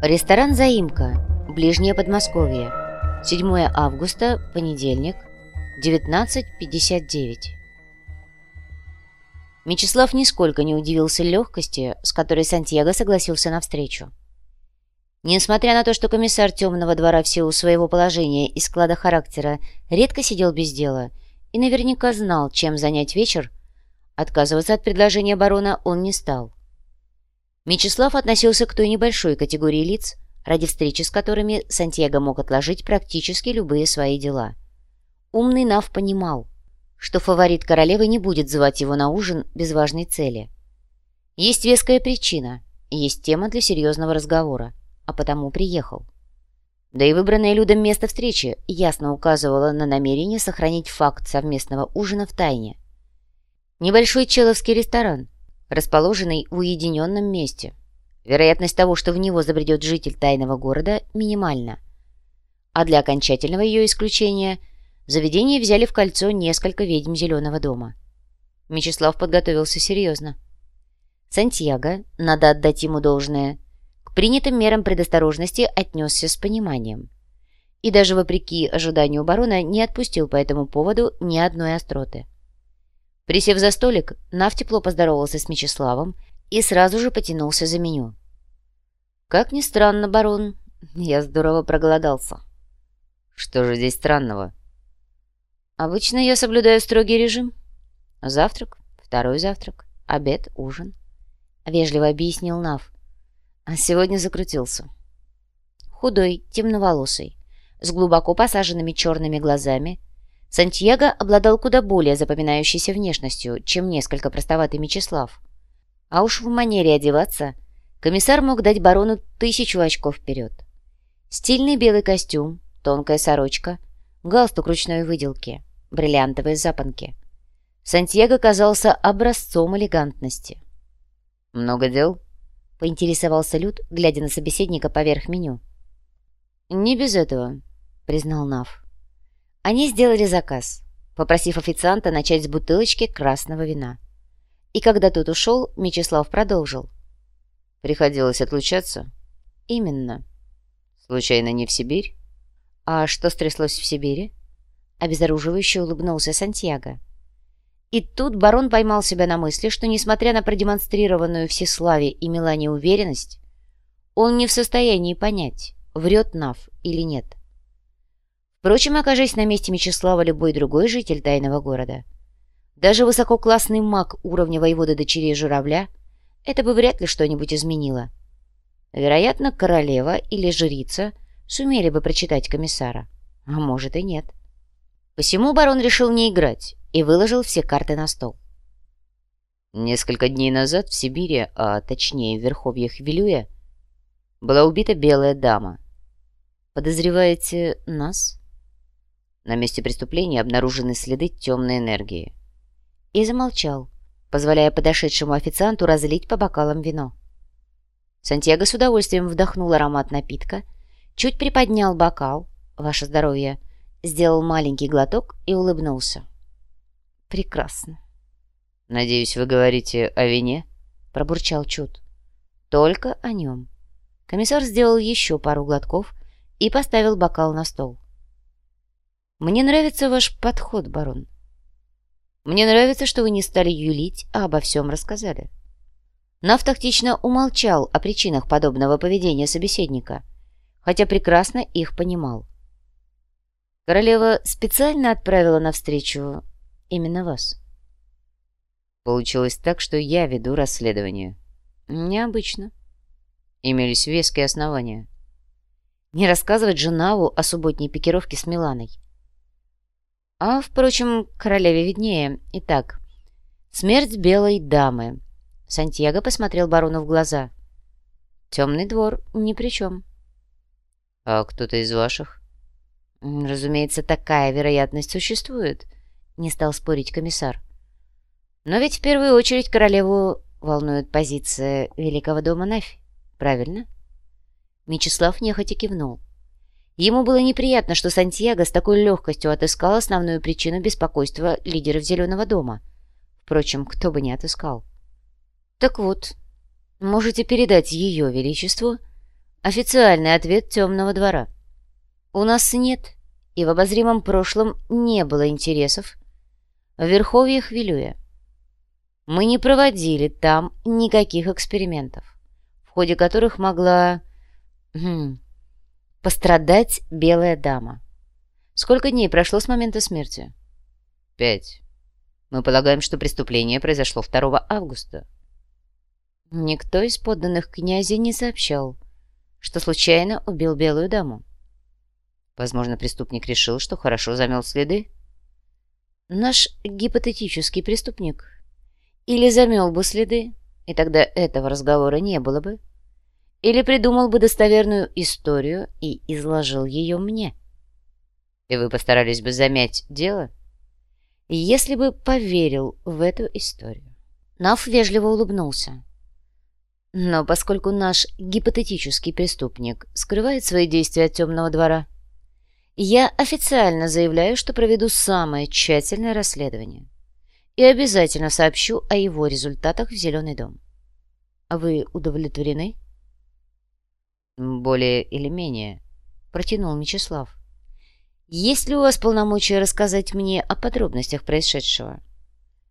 Ресторан «Заимка», Ближнее Подмосковье. 7 августа, понедельник, 19.59. Мечислав нисколько не удивился легкости, с которой Сантьяго согласился на встречу. Несмотря на то, что комиссар темного двора в силу своего положения и склада характера редко сидел без дела и наверняка знал, чем занять вечер, отказываться от предложения барона он не стал. Мечислав относился к той небольшой категории лиц, ради встречи с которыми Сантьяго мог отложить практически любые свои дела. Умный Нав понимал, что фаворит королевы не будет звать его на ужин без важной цели. Есть веская причина, есть тема для серьезного разговора, а потому приехал. Да и выбранное Людом место встречи ясно указывало на намерение сохранить факт совместного ужина в тайне. Небольшой человский ресторан, расположенный в уединенном месте. Вероятность того, что в него забредет житель тайного города, минимальна. А для окончательного ее исключения заведение взяли в кольцо несколько ведьм Зеленого дома. Мечислав подготовился серьезно. Сантьяго, надо отдать ему должное, к принятым мерам предосторожности отнесся с пониманием. И даже вопреки ожиданию барона не отпустил по этому поводу ни одной остроты. Присев за столик, Нав тепло поздоровался с Мечиславом и сразу же потянулся за меню. «Как ни странно, барон, я здорово проголодался». «Что же здесь странного?» «Обычно я соблюдаю строгий режим. Завтрак, второй завтрак, обед, ужин», — вежливо объяснил Нав. А сегодня закрутился. Худой, темноволосый, с глубоко посаженными черными глазами, Сантьяго обладал куда более запоминающейся внешностью, чем несколько простоватый Мечислав. А уж в манере одеваться комиссар мог дать барону тысячу очков вперед. Стильный белый костюм, тонкая сорочка, галстук ручной выделки, бриллиантовые запонки. Сантьяго казался образцом элегантности. «Много дел?» — поинтересовался Люд, глядя на собеседника поверх меню. «Не без этого», — признал Нав. Они сделали заказ, попросив официанта начать с бутылочки красного вина. И когда тот ушел, Мечислав продолжил. «Приходилось отлучаться?» «Именно». «Случайно не в Сибирь?» «А что стряслось в Сибири?» Обезоруживающе улыбнулся Сантьяго. И тут барон поймал себя на мысли, что, несмотря на продемонстрированную всеславие и Милане уверенность, он не в состоянии понять, врет Нав или нет. Впрочем, окажись на месте Мечислава любой другой житель тайного города. Даже высококлассный маг уровня воевода дочерей журавля это бы вряд ли что-нибудь изменило. Вероятно, королева или жрица сумели бы прочитать комиссара. А может и нет. Посему барон решил не играть и выложил все карты на стол. Несколько дней назад в Сибири, а точнее в верховьях Вилюя, была убита белая дама. Подозреваете нас? На месте преступления обнаружены следы темной энергии. И замолчал, позволяя подошедшему официанту разлить по бокалам вино. Сантьяго с удовольствием вдохнул аромат напитка, чуть приподнял бокал, ваше здоровье, сделал маленький глоток и улыбнулся. «Прекрасно». «Надеюсь, вы говорите о вине?» — пробурчал Чуд. «Только о нем». Комиссар сделал еще пару глотков и поставил бокал на стол. Мне нравится ваш подход, барон. Мне нравится, что вы не стали юлить, а обо всем рассказали. Нав тактично умолчал о причинах подобного поведения собеседника, хотя прекрасно их понимал. Королева специально отправила навстречу именно вас. Получилось так, что я веду расследование. Необычно. Имелись веские основания. Не рассказывать же Наву о субботней пикировке с Миланой. А, впрочем, королеве виднее. Итак, смерть белой дамы. Сантьяго посмотрел барону в глаза. Темный двор ни при чем. А кто-то из ваших? Разумеется, такая вероятность существует, не стал спорить комиссар. Но ведь в первую очередь королеву волнует позиция великого дома Нафи, правильно? Мечислав нехотя кивнул. Ему было неприятно, что Сантьяго с такой легкостью отыскал основную причину беспокойства лидеров Зеленого дома. Впрочем, кто бы не отыскал. «Так вот, можете передать ее величеству Официальный ответ темного двора. У нас нет, и в обозримом прошлом не было интересов в Верховьях Вилюя. Мы не проводили там никаких экспериментов, в ходе которых могла хм, пострадать белая дама. Сколько дней прошло с момента смерти? Пять. Мы полагаем, что преступление произошло 2 августа. Никто из подданных князя не сообщал, что случайно убил белую даму. Возможно, преступник решил, что хорошо замел следы? Наш гипотетический преступник или замел бы следы, и тогда этого разговора не было бы, или придумал бы достоверную историю и изложил ее мне. И вы постарались бы замять дело? Если бы поверил в эту историю. Нав вежливо улыбнулся. Но поскольку наш гипотетический преступник скрывает свои действия от темного двора, я официально заявляю, что проведу самое тщательное расследование и обязательно сообщу о его результатах в Зеленый дом. Вы удовлетворены? Более или менее, протянул Мечислав. Есть ли у вас полномочия рассказать мне о подробностях происшедшего?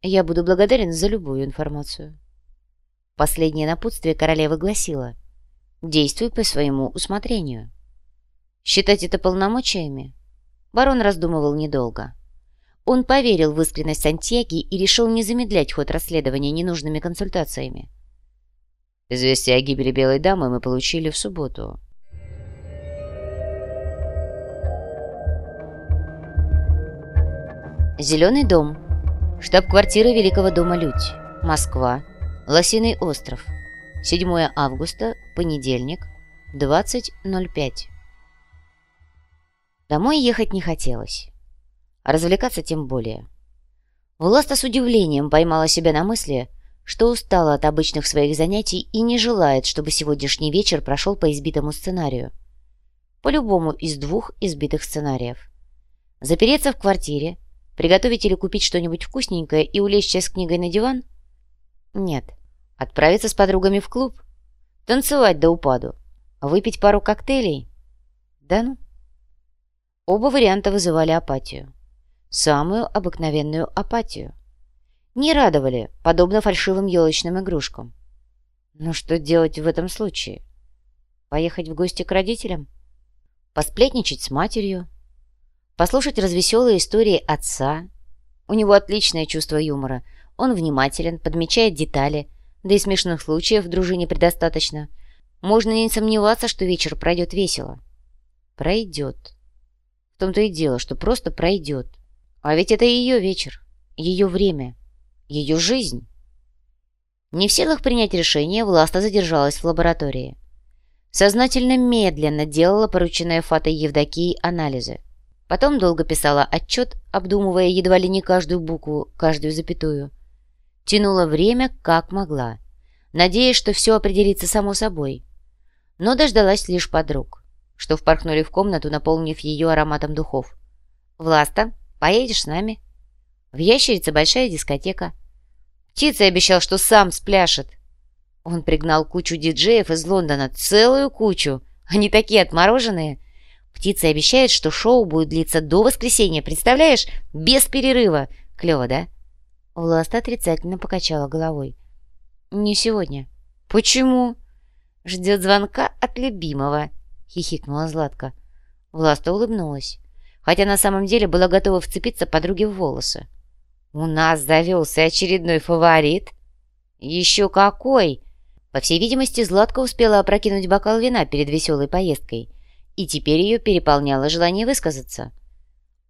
Я буду благодарен за любую информацию. Последнее напутствие королевы гласило «Действуй по своему усмотрению». Считать это полномочиями? Барон раздумывал недолго. Он поверил в искренность Сантьяги и решил не замедлять ход расследования ненужными консультациями. Известие о гибели Белой Дамы мы получили в субботу. Зеленый дом. Штаб-квартира Великого дома Людь. Москва. Лосиный остров. 7 августа, понедельник, 20.05. Домой ехать не хотелось. Развлекаться тем более. Власта с удивлением поймала себя на мысли, что устала от обычных своих занятий и не желает, чтобы сегодняшний вечер прошел по избитому сценарию. По любому из двух избитых сценариев. Запереться в квартире, приготовить или купить что-нибудь вкусненькое и улечься с книгой на диван? Нет. Отправиться с подругами в клуб? Танцевать до упаду? Выпить пару коктейлей? Да ну. Оба варианта вызывали апатию. Самую обыкновенную апатию. Не радовали, подобно фальшивым елочным игрушкам. Но что делать в этом случае? Поехать в гости к родителям? Посплетничать с матерью? Послушать развеселые истории отца? У него отличное чувство юмора. Он внимателен, подмечает детали – да и смешных случаев в дружине предостаточно. Можно не сомневаться, что вечер пройдет весело. Пройдет. В том-то и дело, что просто пройдет. А ведь это ее вечер, ее время, ее жизнь. Не в силах принять решение, Власта задержалась в лаборатории. Сознательно медленно делала порученные Фатой Евдокией анализы. Потом долго писала отчет, обдумывая едва ли не каждую букву, каждую запятую тянула время как могла, надеясь, что все определится само собой. Но дождалась лишь подруг, что впорхнули в комнату, наполнив ее ароматом духов. «Власта, поедешь с нами?» «В ящерице большая дискотека». «Птица обещал, что сам спляшет». Он пригнал кучу диджеев из Лондона, целую кучу. Они такие отмороженные. Птица обещает, что шоу будет длиться до воскресенья, представляешь? Без перерыва. Клево, да?» Власта отрицательно покачала головой. «Не сегодня». «Почему?» «Ждет звонка от любимого», — хихикнула Златка. Власта улыбнулась, хотя на самом деле была готова вцепиться подруге в волосы. «У нас завелся очередной фаворит». «Еще какой!» По всей видимости, Златка успела опрокинуть бокал вина перед веселой поездкой, и теперь ее переполняло желание высказаться.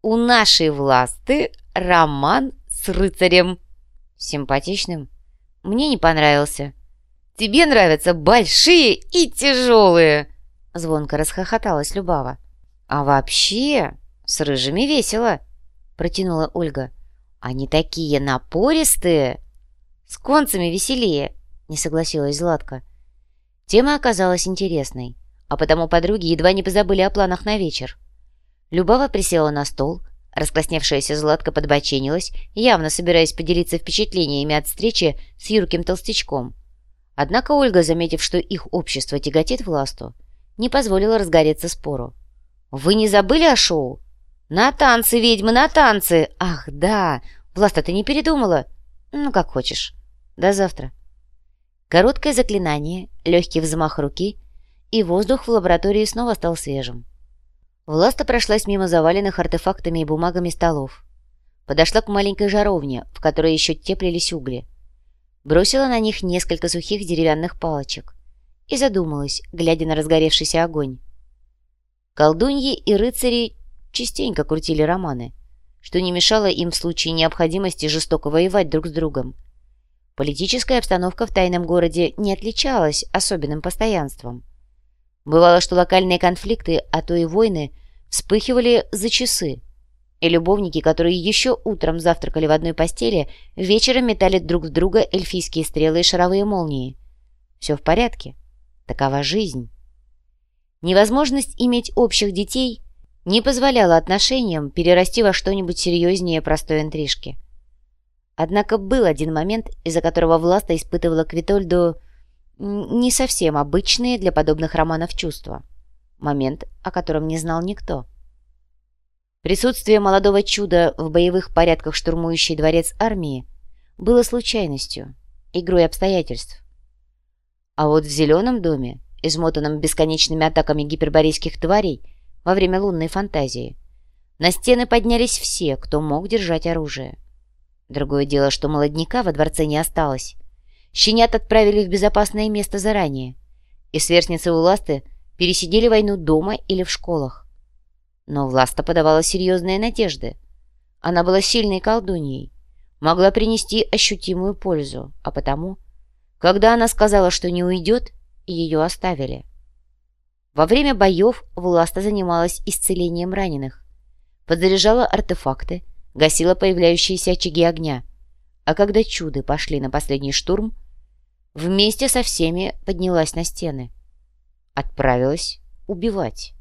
«У нашей власты роман с рыцарем. Симпатичным? Мне не понравился. Тебе нравятся большие и тяжелые. Звонко расхохоталась Любава. А вообще, с рыжими весело, протянула Ольга. Они такие напористые. С концами веселее, не согласилась Златка. Тема оказалась интересной, а потому подруги едва не позабыли о планах на вечер. Любава присела на стол, Раскрасневшаяся Златка подбоченилась, явно собираясь поделиться впечатлениями от встречи с юрким толстячком. Однако Ольга, заметив, что их общество тяготит власту, не позволила разгореться спору. «Вы не забыли о шоу?» «На танцы, ведьмы, на танцы!» «Ах, да! Власта, ты не передумала?» «Ну, как хочешь. До завтра». Короткое заклинание, легкий взмах руки, и воздух в лаборатории снова стал свежим. Власта прошлась мимо заваленных артефактами и бумагами столов. Подошла к маленькой жаровне, в которой еще теплились угли. Бросила на них несколько сухих деревянных палочек и задумалась, глядя на разгоревшийся огонь. Колдуньи и рыцари частенько крутили романы, что не мешало им в случае необходимости жестоко воевать друг с другом. Политическая обстановка в тайном городе не отличалась особенным постоянством. Бывало, что локальные конфликты, а то и войны, вспыхивали за часы, и любовники, которые еще утром завтракали в одной постели, вечером метали друг в друга эльфийские стрелы и шаровые молнии. Все в порядке. Такова жизнь. Невозможность иметь общих детей не позволяла отношениям перерасти во что-нибудь серьезнее простой интрижки. Однако был один момент, из-за которого Власта испытывала к Витольду не совсем обычные для подобных романов чувства. Момент, о котором не знал никто. Присутствие молодого чуда в боевых порядках штурмующей дворец армии было случайностью, игрой обстоятельств. А вот в зеленом доме, измотанном бесконечными атаками гиперборейских тварей во время лунной фантазии, на стены поднялись все, кто мог держать оружие. Другое дело, что молодняка во дворце не осталось. Щенят отправили в безопасное место заранее, и сверстницы Уласты пересидели войну дома или в школах. Но Власта подавала серьезные надежды. Она была сильной колдуньей, могла принести ощутимую пользу, а потому, когда она сказала, что не уйдет, ее оставили. Во время боев Власта занималась исцелением раненых, подзаряжала артефакты, гасила появляющиеся очаги огня, а когда чуды пошли на последний штурм, вместе со всеми поднялась на стены. Отправилась убивать.